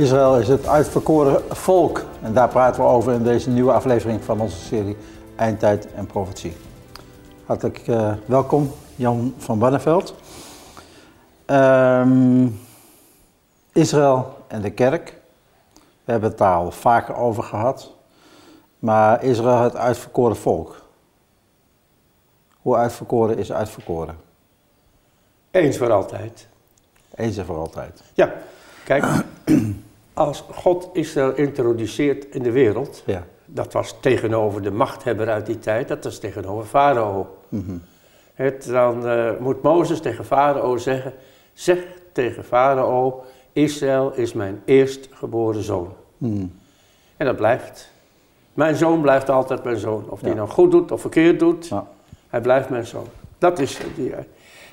Israël is het uitverkoren volk. En daar praten we over in deze nieuwe aflevering van onze serie Eindtijd en Profetie. Hartelijk uh, welkom, Jan van Barneveld. Um, Israël en de kerk. We hebben het daar al vaker over gehad. Maar Israël het uitverkoren volk. Hoe uitverkoren is uitverkoren? Eens voor altijd. Eens en voor altijd. Ja, kijk, als God Israël introduceert in de wereld, Ja. dat was tegenover de machthebber uit die tijd, dat was tegenover Farao. Mhm. Het, dan eh, moet Mozes tegen Farao zeggen, zeg tegen Farao, Israël is mijn eerstgeboren zoon. Mhm. En dat blijft. Mijn zoon blijft altijd mijn zoon. Of hij Ja. nou goed doet of verkeerd doet, Ja. hij blijft mijn zoon. Dat is die.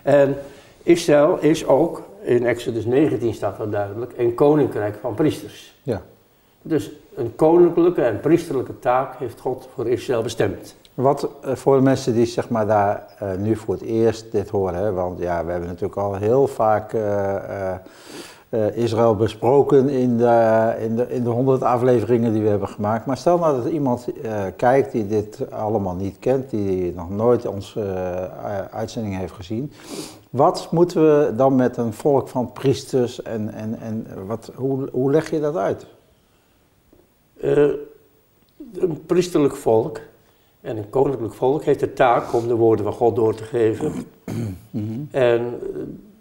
En Israël is ook, in Exodus 19 staat dat duidelijk, een koninkrijk van priesters. ja. Dus een koninklijke en priesterlijke taak heeft God voor Israël bestemd. Wat eh, voor de mensen die zeg maar, daar eh, nu voor het eerst dit horen, hè, want ja, we hebben natuurlijk al heel vaak eh, Israël besproken in de, in, de, in de honderd afleveringen die we hebben gemaakt. Maar stel nou dat iemand eh, kijkt die dit allemaal niet kent, die nog nooit onze eh, uitzending heeft gezien. Wat moeten we dan met een volk van priesters en, en, en wat, hoe, hoe leg je dat uit? Eh, een priesterlijk volk en een koninklijk volk heeft de taak om de woorden van God door te geven. En eh,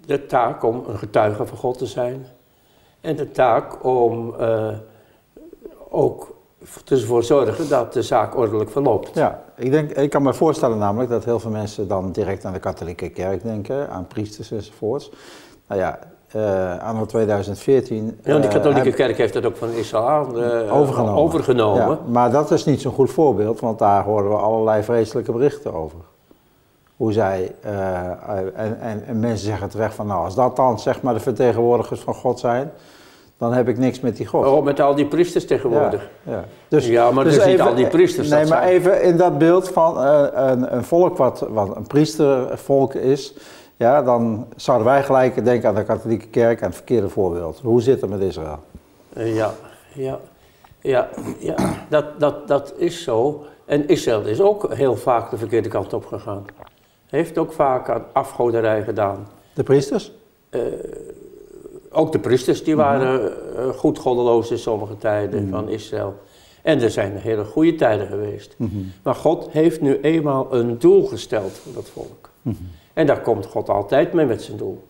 de taak om een getuige van God te zijn. En de taak om eh, ook ervoor zorgen dat de zaak ordelijk verloopt. Ja, ik, denk, ik kan me voorstellen namelijk dat heel veel mensen dan direct aan de katholieke kerk denken, aan priesters enzovoorts. Nou ja, eh anno 2014... Ja, die eh, katholieke kerk heeft dat ook van Israël aan, overgenomen. overgenomen. Ja, maar dat is niet zo'n goed voorbeeld, want daar horen we allerlei vreselijke berichten over. Hoe zij, eh, en, en, en mensen zeggen terecht van, nou als dat dan zeg maar de vertegenwoordigers van God zijn, dan heb ik niks met die God. Oh, met al die priesters tegenwoordig. Ja, ja. Ja, maar dus niet al die priesters, Nee, maar zijn- even in dat beeld van eh, een, een volk wat, wat een priestervolk is, ja, dan zouden wij gelijk denken aan de katholieke kerk en het verkeerde voorbeeld. Hoe zit het met Israël? Eh, Ja, ja, ja, ja dat, dat, dat is zo. En Israël is ook heel vaak de verkeerde kant op gegaan. Heeft ook vaak aan afgoderij gedaan. De priesters? Ook de priesters die waren eh, goed goddeloos in sommige tijden van Israël. En er zijn hele goede tijden geweest. Maar God heeft nu eenmaal een doel gesteld voor dat volk. En daar komt God altijd mee met zijn doel.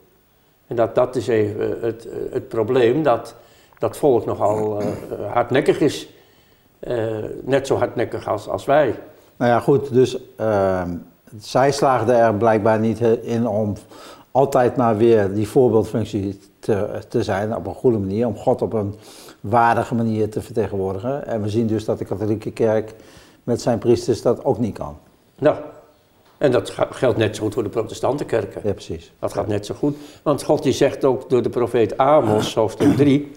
En dat, dat is even het, het probleem, dat dat volk nogal eh, eh, hardnekkig is. Eh, net zo hardnekkig als, als wij. Nou ja, goed, dus ehm, zij slaagden er blijkbaar niet in om altijd maar weer die voorbeeldfunctie te, te zijn op een goede manier, om God op een waardige manier te vertegenwoordigen. En we zien dus dat de katholieke kerk met zijn priesters dat ook niet kan. Nou, en dat geldt net zo goed voor de protestantenkerken. Ja, precies. Dat gaat net zo goed. Want God die zegt ook door de profeet Amos, hoofdstuk 3.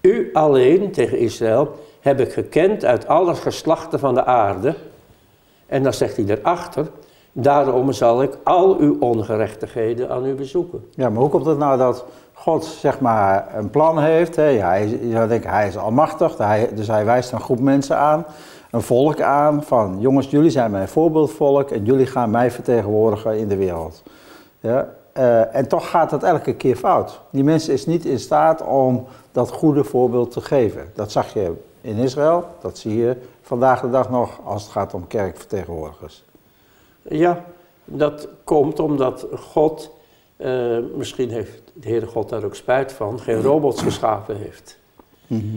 U alleen tegen Israël heb ik gekend uit alle geslachten van de aarde. En dan zegt hij erachter. Daarom zal ik al uw ongerechtigheden aan u bezoeken. Ja, maar hoe komt het nou dat God zeg maar een plan heeft? Hè? Hij, je zou denken, hij is almachtig, hij, dus hij wijst een groep mensen aan, een volk aan, van jongens, jullie zijn mijn voorbeeldvolk en jullie gaan mij vertegenwoordigen in de wereld. Ja? eh, en toch gaat dat elke keer fout. Die mensen is niet in staat om dat goede voorbeeld te geven. Dat zag je in Israël, dat zie je vandaag de dag nog als het gaat om kerkvertegenwoordigers. Ja, dat komt omdat God, eh, misschien heeft de Heere God daar ook spijt van, geen robots geschapen heeft.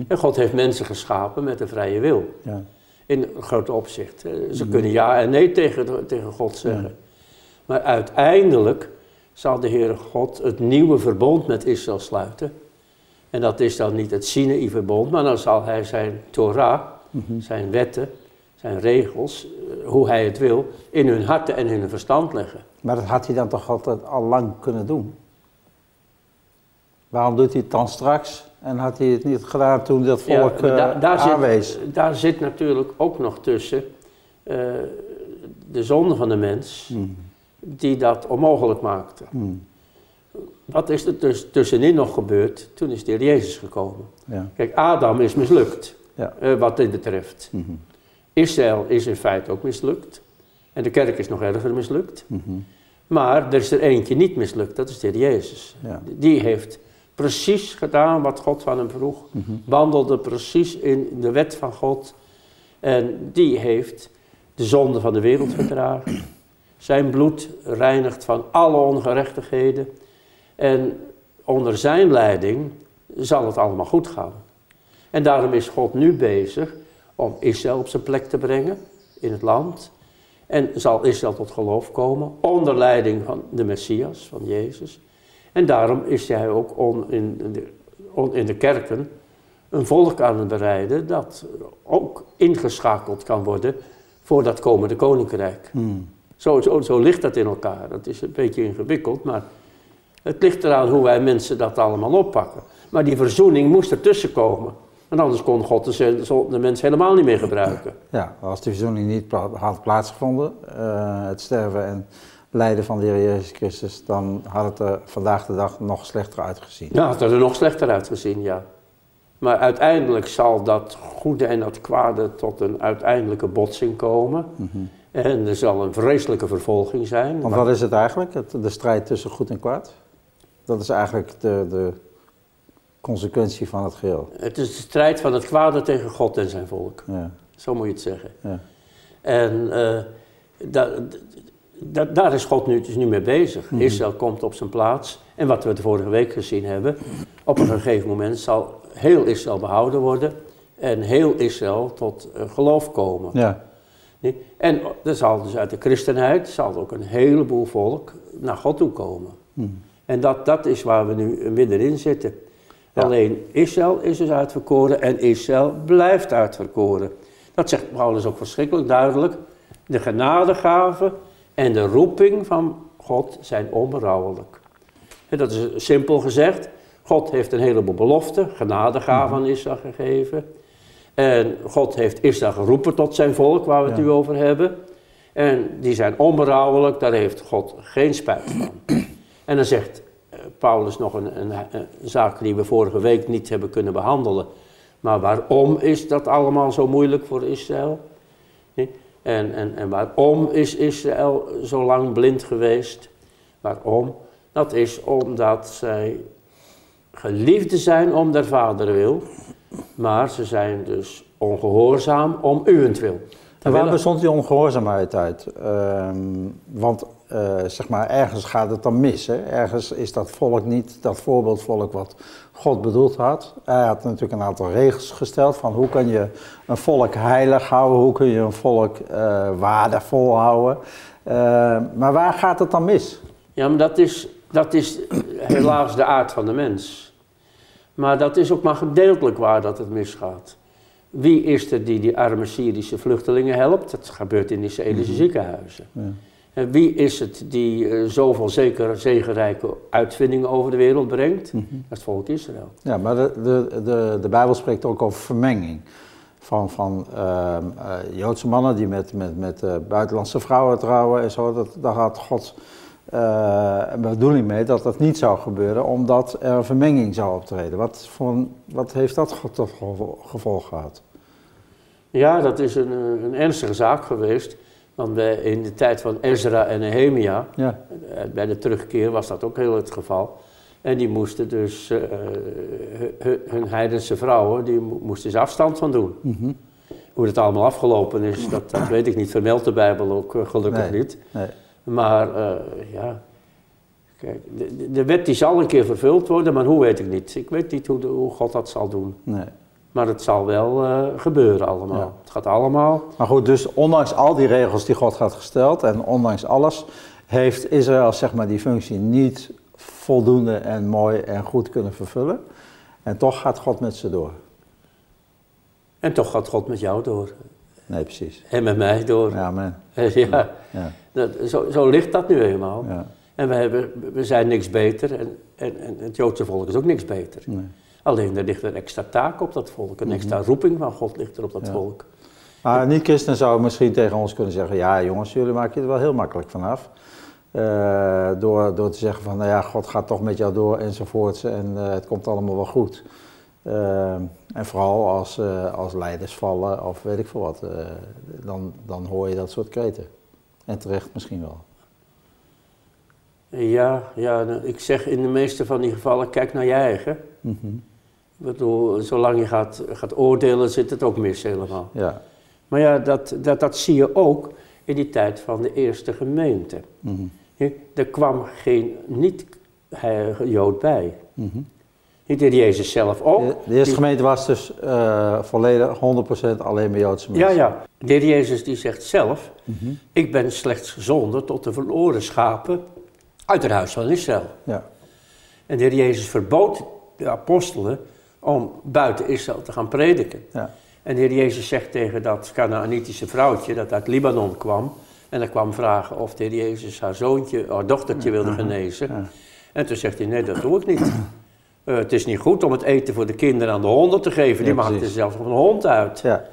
En God heeft mensen geschapen met een vrije wil. Ja. In een groot opzicht. Eh, Ze kunnen ja en nee tegen, tegen God zeggen. Maar uiteindelijk zal de Heere God het nieuwe verbond met Israël sluiten. En dat is dan niet het Sinaï-verbond, maar dan zal hij zijn Torah, zijn wetten, zijn regels, eh, hoe hij het wil, in hun harten en in hun verstand leggen. Maar dat had hij dan toch altijd al lang kunnen doen? Waarom doet hij het dan straks en had hij het niet gedaan toen dat volk Ja, eh, da- daar, aanwees? zit, daar zit natuurlijk ook nog tussen eh, de zonde van de mens, Hmm. die dat onmogelijk maakte. Hmm. Wat is er dus tussenin nog gebeurd? Toen is de heer Jezus gekomen. Ja. Kijk, Adam is mislukt, Ja. wat dit betreft. Mhm. Israël is in feite ook mislukt. En de kerk is nog erger mislukt. Mhm. Maar er is er eentje niet mislukt, dat is de heer Jezus. Ja. Die heeft precies gedaan wat God van hem vroeg. Mhm. Wandelde precies in de wet van God. En die heeft de zonde van de wereld gedragen. Zijn bloed reinigt van alle ongerechtigheden. En onder zijn leiding zal het allemaal goed gaan. En daarom is God nu bezig om Israël op zijn plek te brengen in het land. En zal Israël tot geloof komen onder leiding van de Messias, van Jezus. En daarom is hij ook on, in, de, on- in de kerken een volk aan het bereiden dat ook ingeschakeld kan worden voor dat komende koninkrijk. Zo, zo, zo ligt dat in elkaar. Dat is een beetje ingewikkeld, maar het ligt eraan hoe wij mensen dat allemaal oppakken. Maar die verzoening moest ertussen komen. Want anders kon God de, de mens helemaal niet meer gebruiken. Ja, als die verzoening niet pla- had plaatsgevonden, eh, het sterven en lijden van de Heer Jezus Christus, dan had het er vandaag de dag nog slechter uitgezien. Ja, het had er nog slechter uitgezien, ja. Maar uiteindelijk zal dat goede en dat kwade tot een uiteindelijke botsing komen. Mhm. En er zal een vreselijke vervolging zijn. Want Maar- wat is het eigenlijk, het, de strijd tussen goed en kwaad? Dat is eigenlijk de, de consequentie van het geheel. Het is de strijd van het kwade tegen God en zijn volk. Ja, Zo moet je het zeggen. ja. En eh, da- da- daar is God nu, dus nu mee bezig. Mhm. Israël komt op zijn plaats. En wat we de vorige week gezien hebben, op een gegeven moment zal heel Israël behouden worden. En heel Israël tot eh, geloof komen. ja. Nee? En er zal dus uit de christenheid zal ook een heleboel volk naar God toe komen. Hm. En dat, dat is waar we nu middenin zitten. Ja. Alleen Israël is dus uitverkoren en Israël blijft uitverkoren. Dat zegt Paulus ook verschrikkelijk duidelijk. De genadegave en de roeping van God zijn onberouwelijk. En dat is simpel gezegd. God heeft een heleboel beloften, genadegaven aan Israël gegeven. En God heeft Israël geroepen tot zijn volk, waar we het Ja. nu over hebben. En die zijn onberouwelijk, daar heeft God geen spijt van. En dan zegt Paulus nog een, een, een zaak die we vorige week niet hebben kunnen behandelen. Maar waarom is dat allemaal zo moeilijk voor Israël? En, en, en waarom is Israël zo lang blind geweest? Waarom? Dat is omdat zij geliefde zijn om der vader wil, maar ze zijn dus ongehoorzaam om uwentwil. En waar bestond die ongehoorzaamheid uit? Ehm, want eh, zeg maar, ergens gaat het dan mis. Hè? Ergens is dat volk niet dat voorbeeldvolk wat God bedoeld had. Hij had natuurlijk een aantal regels gesteld van hoe kan je een volk heilig houden, hoe kun je een volk eh, waardevol houden. Eh, maar waar gaat het dan mis? Ja, maar dat is, dat is helaas de aard van de mens. Maar dat is ook maar gedeeltelijk waar dat het misgaat. Wie is er die die arme Syrische vluchtelingen helpt? Dat gebeurt in Israëlische ziekenhuizen. Ja. En wie is het die eh, zoveel zeker, zegenrijke uitvindingen over de wereld brengt? Dat is het volk Israël. Ja, maar de, de, de, de Bijbel spreekt ook over vermenging. Van, van ehm, eh, Joodse mannen die met, met, met eh, buitenlandse vrouwen trouwen en zo. Dat, daar had God een bedoeling mee dat dat niet zou gebeuren, omdat er een vermenging zou optreden. Wat, voor, wat heeft dat tot gevo- gevolg gehad? Ja, dat is een, een ernstige zaak geweest. Want bij, in de tijd van Ezra en Nehemia, Ja, eh, bij de terugkeer was dat ook heel het geval. En die moesten dus, eh, hu- hu- hun heidense vrouwen, die mo- moesten ze afstand van doen. mhm. Hoe het allemaal afgelopen is, dat, dat weet ik niet. Vermeldt de Bijbel ook eh, gelukkig Nee. niet. nee. Maar eh, ja, kijk, de, de- de wet die zal een keer vervuld worden, maar hoe weet ik niet. Ik weet niet hoe, de- hoe God dat zal doen. nee. Maar het zal wel eh, gebeuren allemaal. Ja. Het gaat allemaal Maar goed, dus ondanks al die regels die God had gesteld en ondanks alles, heeft Israël zeg maar die functie niet voldoende en mooi en goed kunnen vervullen. En toch gaat God met ze door. En toch gaat God met jou door. Nee, precies. En met mij door. Ja, amen. Ja, Ja, dat, zo, zo ligt dat nu eenmaal. ja. En we, hebben, we zijn niks beter. En, en, en het Joodse volk is ook niks beter. Nee. Alleen er ligt een extra taak op dat volk. Een extra roeping van God ligt er op dat Ja. volk. Maar niet-christen zou misschien tegen ons kunnen zeggen, ja jongens, jullie maken je er wel heel makkelijk vanaf. Eh, door, door te zeggen van, nou ja, God gaat toch met jou door enzovoorts en eh, het komt allemaal wel goed. Eh, en vooral als, als leiders vallen of weet ik veel wat, dan, dan hoor je dat soort kreten. En terecht misschien wel. Ja, ja, nou, ik zeg in de meeste van die gevallen, kijk naar je eigen. Ik bedoel, zolang je gaat, gaat oordelen, zit het ook mis helemaal. Ja. Maar ja, dat, dat, dat zie je ook in die tijd van de eerste gemeente. Mhm. Er kwam geen niet-Jood bij. Mhm. Niet deed Jezus zelf ook. De, de eerste Die- gemeente was dus eh, volledig 100% alleen maar Joodse mensen. Ja, ja. De heer Jezus die zegt zelf, Mhm. ik ben slechts gezonden tot de verloren schapen uit het huis van Israël. Ja. En de heer Jezus verbood de apostelen om buiten Israël te gaan prediken. Ja. En de heer Jezus zegt tegen dat Canaanitische vrouwtje dat uit Libanon kwam. En dat kwam vragen of de heer Jezus haar zoontje, haar dochtertje wilde genezen. Ja. En toen zegt hij, nee dat doe ik niet. Eh, het is niet goed om het eten voor de kinderen aan de honden te geven. Die Ja, maakte precies. zelfs nog een hond uit. Ja.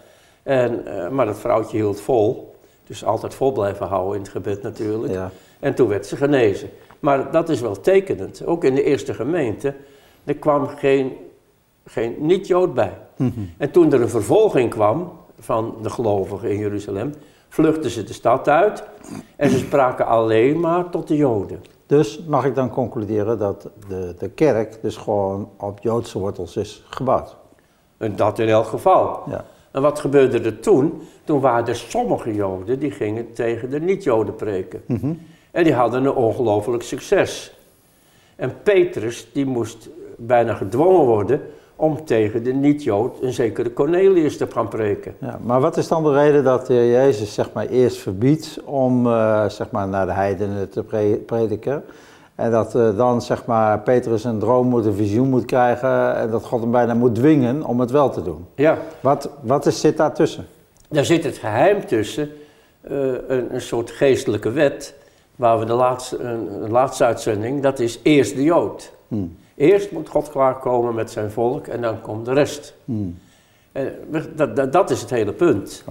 En, eh, maar dat vrouwtje hield vol. Dus altijd vol blijven houden in het gebed natuurlijk. Ja. En toen werd ze genezen. Maar dat is wel tekenend. Ook in de eerste gemeente, er kwam geen, geen niet-Jood bij. Mhm. En toen er een vervolging kwam van de gelovigen in Jeruzalem, vluchtten ze de stad uit en ze spraken alleen maar tot de Joden. Dus mag ik dan concluderen dat de, de kerk dus gewoon op Joodse wortels is gebouwd? En dat in elk geval. Ja. En wat gebeurde er toen? Toen waren er sommige Joden die gingen tegen de niet-Joden preken. Mhm. En die hadden een ongelooflijk succes. En Petrus, die moest bijna gedwongen worden om tegen de niet-Jood, een zekere Cornelius, te gaan preken. Ja, maar wat is dan de reden dat de Heer Jezus zeg maar, eerst verbiedt om eh, zeg maar, naar de heidenen te pre- prediken? En dat eh, dan zeg maar, Petrus een droom moet, een visioen moet krijgen en dat God hem bijna moet dwingen om het wel te doen. Ja, Wat, wat is, zit daartussen? daar zit het geheim tussen, eh, een, een soort geestelijke wet, waar we de laatste, een laatste uitzending, dat is eerst de Jood. Hmm. Eerst moet God klaarkomen met zijn volk en dan komt de rest. Hmm. En dat, dat, dat is het hele punt.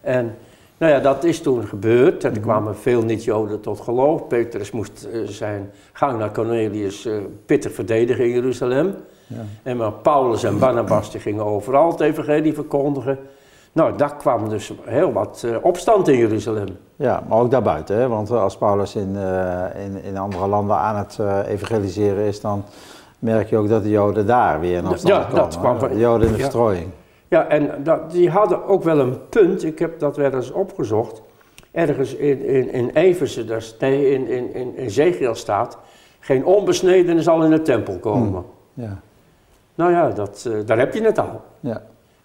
En nou ja, dat is toen gebeurd. En er kwamen veel niet-Joden tot geloof. Petrus moest eh, zijn gang naar Cornelius eh, pittig verdedigen in Jeruzalem. Ja. En maar Paulus en Barnabas die gingen overal het evangelie verkondigen. Nou, daar kwam dus heel wat eh, opstand in Jeruzalem. Ja, maar ook daarbuiten, hè? want als Paulus in, eh, in, in andere landen aan het eh, evangeliseren is, dan merk je ook dat de Joden daar weer in afstand Ja, komen. dat kwam De Joden in de ja. verstrooiing. Ja, en dat, die hadden ook wel een punt. Ik heb dat wel eens opgezocht. Ergens in, in, in Eversen, sta- nee, in, in, in, Ezekiel staat... geen onbesneden zal in de tempel komen. Ja. Nou ja, dat, eh, daar heb je het al. Ja.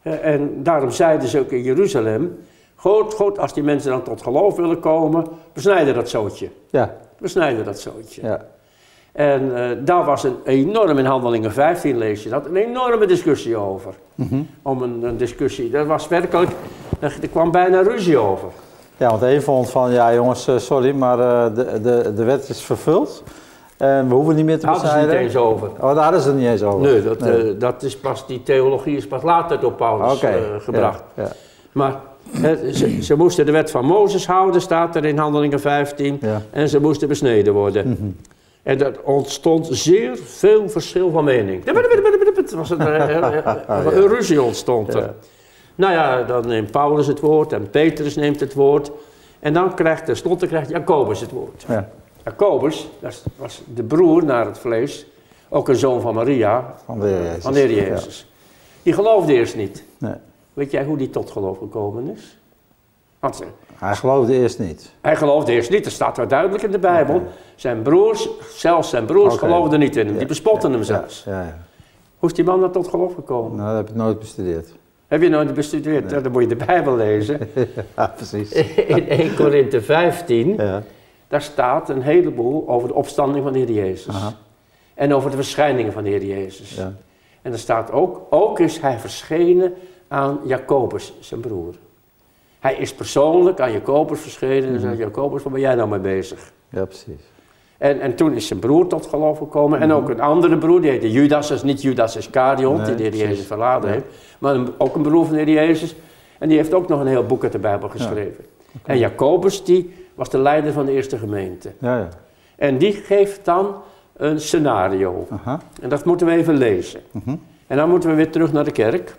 Eh, en daarom zeiden ze ook in Jeruzalem... God, God, als die mensen dan tot geloof willen komen... besnijden dat zootje. Ja. Besnijden dat zootje. Ja. En eh, daar was een enorm, in Handelingen 15 lees je dat, een enorme discussie over. Mhm. Om een, een discussie, er was werkelijk, er, kwam bijna ruzie over. Ja, want een vond van, ja jongens, eh, sorry, maar de, de, de wet is vervuld. En we hoeven niet meer te Daar hadden ze het niet eens over. Oh, daar hadden ze het niet eens over. Nee, dat, eh, dat is pas, die theologie is pas later door Paulus eh, gebracht. Ja, ja, Maar eh, ze, ze moesten de wet van Mozes houden, staat er in Handelingen 15. ja. En ze moesten besneden worden. Mhm. En er ontstond zeer veel verschil van mening. Het was een, eh, eh, eh, een ruzie ontstond er. Nou ja, dan neemt Paulus het woord en Petrus neemt het woord. En dan krijgt tenslotte krijgt Jacobus het woord. Ja, Jacobus, dat was de broer naar het vlees, ook een zoon van Maria, van de Heer Jezus. van de Heer Jezus. Die geloofde eerst niet. Nee. Weet jij hoe die tot geloof gekomen is? Want Hij geloofde eerst niet. hij geloofde eerst niet, dat staat wel duidelijk in de Bijbel. Zijn broers, zelfs zijn broers, geloofden niet in hem. Ja, Die bespotten ja, hem zelfs. Ja, ja. Hoe is die man dan tot geloof gekomen? Nou, dat heb ik nooit bestudeerd. Heb je nooit bestudeerd? Dan moet je de Bijbel lezen. Ja, precies. In 1 Korinthe 15, Ja. Daar staat een heleboel over de opstanding van de Heer Jezus. Aha. En over de verschijningen van de Heer Jezus. Ja. En er staat ook, ook is hij verschenen aan Jacobus, zijn broer. Hij is persoonlijk aan Jacobus verschenen en zei, Jacobus, waar ben jij nou mee bezig? ja, precies. En, en toen is zijn broer tot geloof gekomen. En ook een andere broer, die heette Judas. Dat is niet Judas Iscariot, Nee, die de Heer. Jezus verladen Ja. heeft. Maar een- ook een broer van de Heer Jezus. En die heeft ook nog een heel boek uit de Bijbel geschreven. En Jacobus, die was de leider van de eerste gemeente. Ja, ja. En die geeft dan een scenario. Aha. En dat moeten we even lezen. Mhm. En dan moeten we weer terug naar de kerk.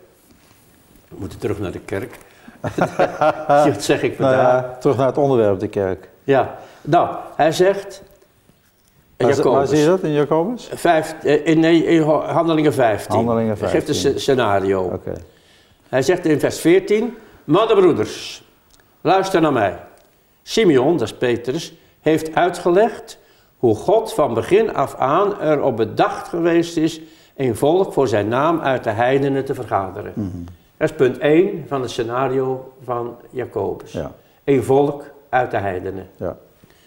We moeten terug naar de kerk. dat zeg ik Nou vandaag. ja, terug naar het onderwerp, de kerk. Ja, nou, hij zegt. Waar, waar zie je dat in Jacobus? vijf, eh, in, nee, in Handelingen 15. Handelingen Hij geeft een 15. sce- scenario. Oké. Hij zegt in vers 14: Mannenbroeders, luister naar mij. Simeon, dat is Petrus, heeft uitgelegd hoe God van begin af aan erop bedacht geweest is een volk voor zijn naam uit de heidenen te vergaderen. Mhm. Dat is punt 1 van het scenario van Jacobus. Ja, Een volk uit de heidenen. ja.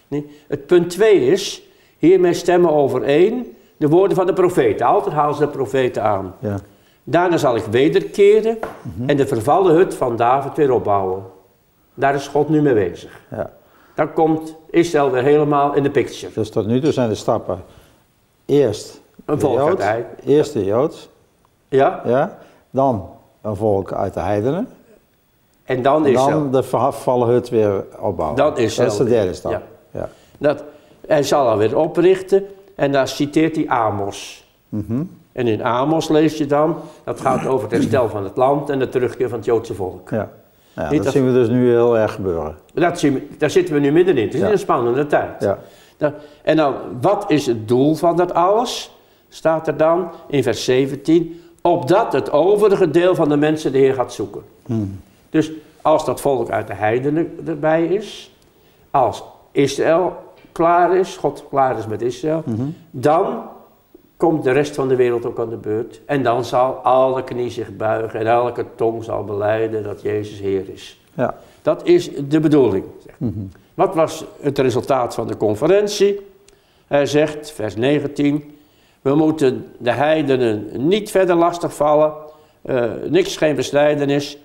Nee. Het punt 2 is, hiermee stemmen overeen de woorden van de profeten. Altijd halen ze de profeten aan. ja. Daarna zal ik wederkeren en de vervallen hut van David weer opbouwen. Daar is God nu mee bezig. ja. Dan komt Israël weer helemaal in de picture. Dus tot nu toe zijn de stappen eerst Een volk uit de heiden. eerst de Jood, Ja? ja. dan een volk uit de heidenen, En dan en Israël. dan de vervallen hut weer opbouwen. Dan Israël Dat is de derde stap. Ja. Ja. Dat, hij zal haar weer oprichten en daar citeert hij Amos. Mhm. En in Amos lees je dan, dat gaat over het herstel van het land en de terugkeer van het Joodse volk. Ja. Ja, dat dat- zien we dus nu heel erg gebeuren. Dat zien we, daar zitten we nu middenin. Het is Ja. een spannende tijd. Ja. Nou, en dan, wat is het doel van dat alles? Staat er dan in vers 17. Opdat het overige deel van de mensen de Heer gaat zoeken. Hmm. Dus als dat volk uit de heidenen erbij is, als Israël klaar is, God klaar is met Israël, Mhm. dan komt de rest van de wereld ook aan de beurt. En dan zal alle knie zich buigen en elke tong zal beleiden dat Jezus Heer is. Ja. Dat is de bedoeling. Mhm. Wat was het resultaat van de conferentie? Hij zegt, vers 19, we moeten de heidenen niet verder lastigvallen, eh niks, geen besnijdenis.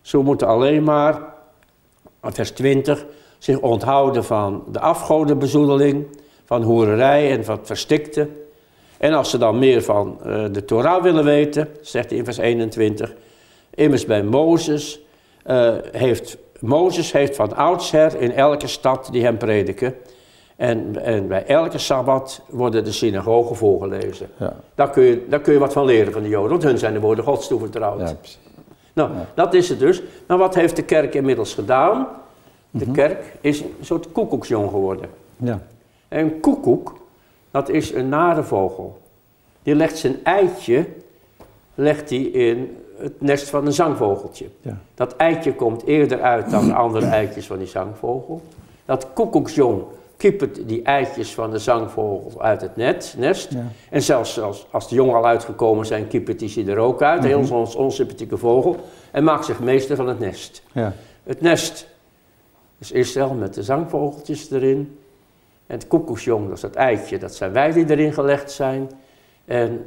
Ze moeten alleen maar, vers 20, zich onthouden van de afgodenbezoedeling, van hoererij en van het verstikte. En als ze dan meer van eh, de Torah willen weten, zegt hij in vers 21, immers bij Mozes eh, heeft, Mozes heeft van oudsher in elke stad die hem prediken. En, en bij elke Sabbat worden de synagogen voorgelezen. Ja. Daar kun, je, daar kun je wat van leren van de Joden, want hun zijn de woorden Gods toevertrouwd. Ja. Nou, dat is het dus. Maar wat heeft de kerk inmiddels gedaan? De kerk is een soort koekoeksjong geworden. Ja. En een koekoek, dat is een nare vogel. Die legt zijn eitje legt hij in het nest van een zangvogeltje. Ja. Dat eitje komt eerder uit dan de andere eitjes van die zangvogel. Dat koekoeksjong kiepert die eitjes van de zangvogel uit het net, nest. Ja. En zelfs als, als de jongen al uitgekomen zijn, kiepert hij ze er ook uit. Mhm. Heel ons onsympathieke vogel. En maakt zich meester van het nest. Ja. Het nest is Israël met de zangvogeltjes erin. En het koekoesjong, dat is dat eitje, dat zijn wij die erin gelegd zijn. En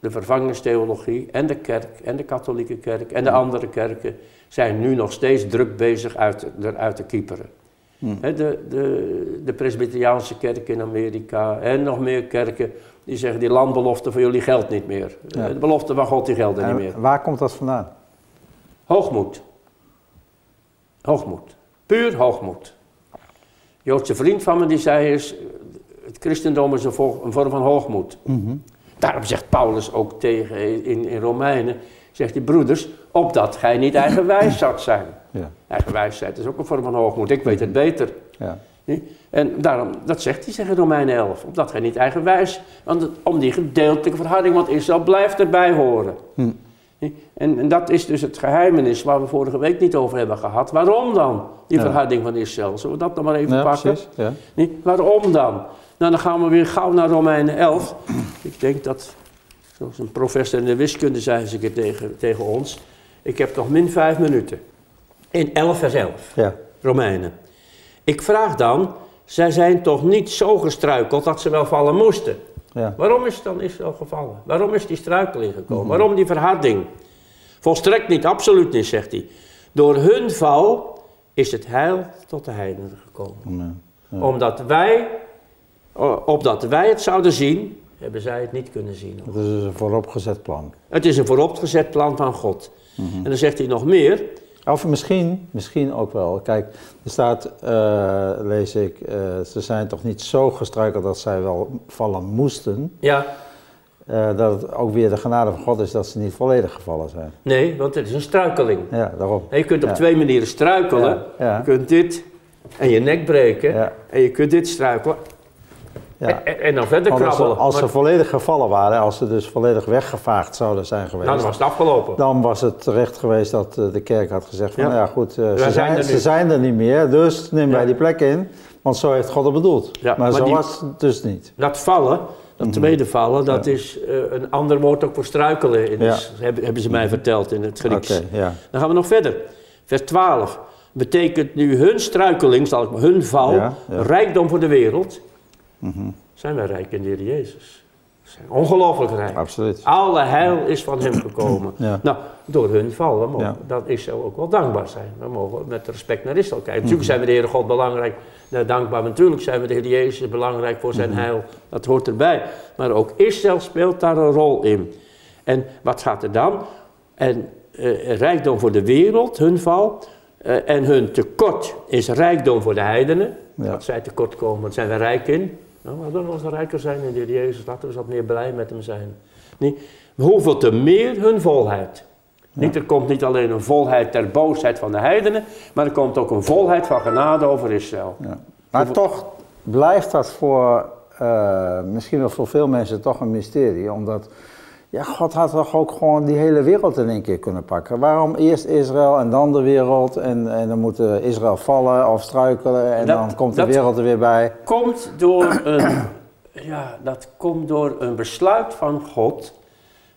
de vervangingstheologie en de kerk en de katholieke kerk en de andere kerken zijn nu nog steeds druk bezig uit, eruit te kieperen. Hmm. De, de, de Presbyteriaanse kerk in Amerika en nog meer kerken die zeggen die landbelofte van jullie geldt niet meer. Ja. De belofte van God die gelden niet meer. Waar komt dat vandaan? Hoogmoed. Hoogmoed. Puur hoogmoed. Joodse vriend van me die zei eens, het christendom is een, vorm van hoogmoed. Mhm. Daarom zegt Paulus ook tegen in, in Romeinen, zegt hij, broeders, opdat gij niet eigenwijs zoudt zijn. Ja. Eigenwijsheid is ook een vorm van hoogmoed, ik weet het beter. Ja. En daarom, dat zegt hij, zeggen Romeinen 11, opdat gij niet eigenwijs, want het- om die gedeeltelijke verharding, want Israël blijft erbij horen. Hm. En, en dat is dus het geheimenis waar we vorige week niet over hebben gehad. Waarom dan, die Ja. verharding van Israël? Zullen we dat nog maar even Ja, pakken? precies. Ja. Nee, waarom dan? Nou, dan gaan we weer gauw naar Romeinen 11. Ik denk dat, zoals een professor in de wiskunde zei eens een keer tegen, tegen ons, ik heb nog min vijf minuten. In 11 vers 11, Ja. Romeinen. Ik vraag dan, zij zijn toch niet zo gestruikeld dat ze wel vallen moesten? Ja. Waarom is dan Israël gevallen? Waarom is die struikeling gekomen? Waarom die verharding? Volstrekt niet, absoluut niet, zegt hij. Door hun val is het heil tot de heidenen gekomen. Ja. Omdat wij, opdat wij het zouden zien, hebben zij het niet kunnen zien. Dat is een vooropgezet plan. Het is een vooropgezet plan van God. En dan zegt hij nog meer. Of misschien, misschien ook wel. Kijk, er staat, eh, lees ik, eh, ze zijn toch niet zo gestruikeld dat zij wel vallen moesten. Ja, Eh, dat het ook weer de genade van God is dat ze niet volledig gevallen zijn. nee, want het is een struikeling. Ja, daarom. En je kunt op Ja. twee manieren struikelen. Ja, ja. Je kunt dit en je nek breken. En je kunt dit struikelen. Ja. En, en dan verder als, ze, krabbelen. als ze Maar- volledig gevallen waren, als ze dus volledig weggevaagd zouden zijn geweest, nou, dan was het afgelopen. dan was het terecht geweest dat eh, de kerk had gezegd van Ja. nou ja goed, eh, ze, zijn zijn, er ze nu. zijn er niet meer, dus neem wij die plek in, want zo heeft God het bedoeld. Maar, maar zo die- was het dus niet. Dat vallen, dat tweede vallen, dat is eh, een ander woord ook voor struikelen. In, Mhm. Ja. hebben, hebben ze mij verteld in het Grieks. Ja. Dan gaan we nog verder. Vers 12. Betekent nu hun struikeling, zal ik hun val, rijkdom voor de wereld. Mhm. Zijn wij rijk in de Heer Jezus? We zijn ongelooflijk rijk. Absoluut. Alle heil is van hem gekomen. Ja. Nou, door hun val, we mogen, Ja. dat Israël ook wel dankbaar zijn. We mogen met respect naar Israël kijken. Natuurlijk zijn we de Heere God belangrijk, nou, dankbaar. maar Natuurlijk zijn we de Heer Jezus belangrijk voor zijn heil. Dat hoort erbij. Maar ook Israël speelt daar een rol in. En wat gaat er dan? En eh, rijkdom voor de wereld, hun val. eh, en hun tekort is rijkdom voor de heidenen. Ja. Dat zij tekort komen, daar zijn we rijk in. Nou, we willen ons rijker zijn in de Heer Jezus. Laten we eens wat meer blij met hem zijn. Nee, hoeveel te meer hun volheid. Niet, er komt niet alleen een volheid ter boosheid van de heidenen, maar er komt ook een volheid van genade over Israël. Ja. Maar toch blijft dat voor, eh, misschien wel voor veel mensen toch een mysterie, omdat ja, God had toch ook gewoon die hele wereld in één keer kunnen pakken. Waarom eerst Israël en dan de wereld en, en dan moet eh, Israël vallen of struikelen en Dat- dan komt de wereld er weer bij. Komt door een, ja, dat komt door een besluit van God,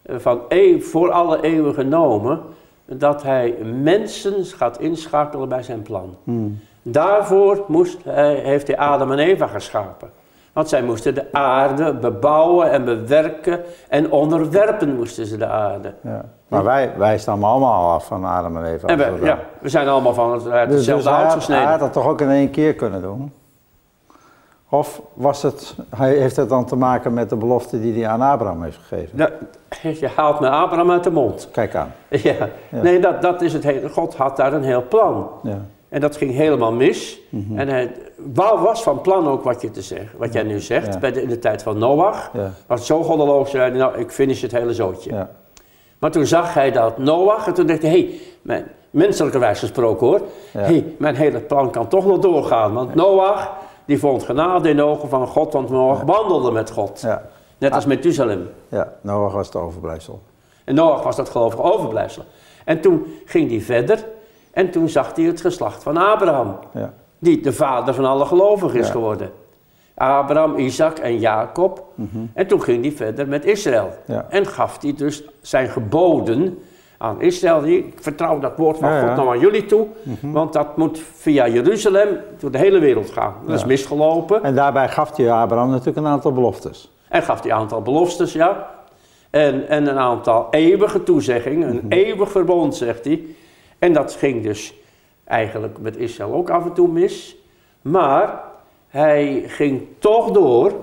eh, van eeuw, voor alle eeuwen genomen, dat hij mensen gaat inschakelen bij zijn plan. Hmm. Daarvoor moest hij, heeft hij Adam en Eva geschapen. Want zij moesten de aarde bebouwen en bewerken en onderwerpen moesten ze de aarde. Ja. Maar wij, wij stammen allemaal af van Adam en Eva. En ja, we zijn allemaal van het, uit Dus, dus hetzelfde hij, hout had, hij gesneden. had dat toch ook in één keer kunnen doen? Of was het, hij heeft het dan te maken met de belofte die hij aan Abraham heeft gegeven? Je haalt me Abraham uit de mond. Kijk aan. Ja. Ja. Nee, dat, dat is het hele. God had daar een heel plan. Ja. En dat ging helemaal mis. Mhm. En hij was van plan ook wat je te zeggen, wat jij nu zegt, Ja. bij de, in de tijd van Noach. Ja. Was zo goddeloos, zei hij, nou, ik finish het hele zootje. Ja. Maar toen zag hij dat Noach, en toen dacht hij, hé, hey, mijn, menselijkerwijs gesproken hoor, Ja. hey, mijn hele plan kan toch nog doorgaan. Want Noach, die vond genade in de ogen van God, want Noach wandelde met God. Net als Methuselem. Ja, Noach was het overblijfsel. En Noach was dat gelovige overblijfsel. En toen ging hij verder en toen zag hij het geslacht van Abraham. Ja. Die de vader van alle gelovigen is Ja. geworden. Abraham, Isaac en Jacob. En toen ging hij verder met Israël. Mhm. Ja. En gaf hij dus zijn geboden aan Israël. Ik vertrouw dat woord van God nou aan jullie toe. Want dat moet via Jeruzalem door de hele wereld gaan. Dat is misgelopen. En daarbij gaf hij Abraham natuurlijk een aantal beloftes. En gaf hij een aantal beloftes, ja. En, en een aantal eeuwige toezeggingen, een eeuwig verbond, zegt hij. En dat ging dus eigenlijk met Israël ook af en toe mis. Maar hij ging toch door,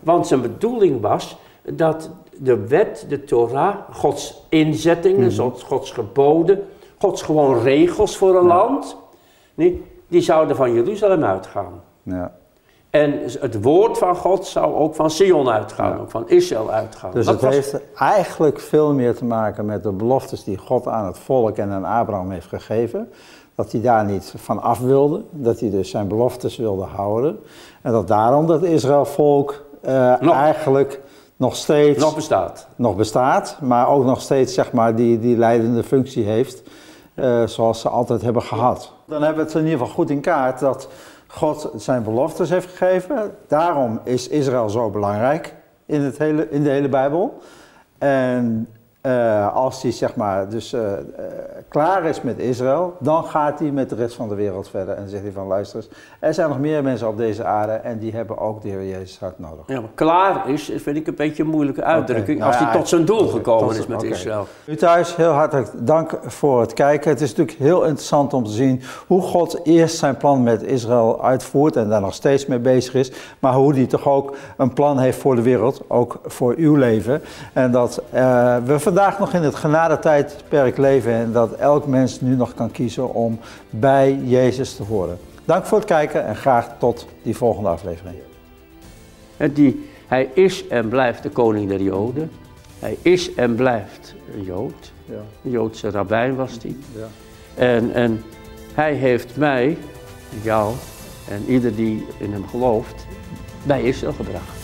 want zijn bedoeling was dat de wet, de Torah, Gods inzettingen, Gods- Gods geboden, Gods gewoon regels voor een land, nee, die zouden van Jeruzalem uitgaan. Ja. En het woord van God zou ook van Sion uitgaan, Ja. ook van Israël uitgaan. Dus Dat het was- heeft eigenlijk veel meer te maken met de beloftes die God aan het volk en aan Abraham heeft gegeven. Dat hij daar niet van af wilde, dat hij dus zijn beloftes wilde houden. En dat daarom dat Israël volk eh, Nog. eigenlijk nog steeds nog bestaat. nog bestaat, maar ook nog steeds zeg maar, die, die leidende functie heeft, eh, zoals ze altijd hebben gehad. Dan hebben we het in ieder geval goed in kaart dat God zijn beloftes heeft gegeven. Daarom is Israël zo belangrijk in, het hele, in de hele Bijbel. En eh, als hij zeg maar dus eh, eh, klaar is met Israël, dan gaat hij met de rest van de wereld verder en zegt hij van luister eens, er zijn nog meer mensen op deze aarde en die hebben ook de Heer Jezus hart nodig. Ja, maar klaar is, vind ik een beetje een moeilijke uitdrukking, nou als hij ja, tot zijn doel gekomen tot- is met. Israël. U thuis, heel hartelijk dank voor het kijken. Het is natuurlijk heel interessant om te zien hoe God eerst zijn plan met Israël uitvoert en daar nog steeds mee bezig is. Maar hoe hij toch ook een plan heeft voor de wereld, ook voor uw leven. En dat we vandaag vandaag nog in het genadetijdperk leven en dat elk mens nu nog kan kiezen om bij Jezus te horen. Dank voor het kijken en graag tot die volgende aflevering. En die, hij is en blijft de koning der Joden. Hij is en blijft een Jood. Ja. Een Joodse rabbijn was hij. Ja. En, en hij heeft mij, jou en ieder die in hem gelooft, bij Israël gebracht.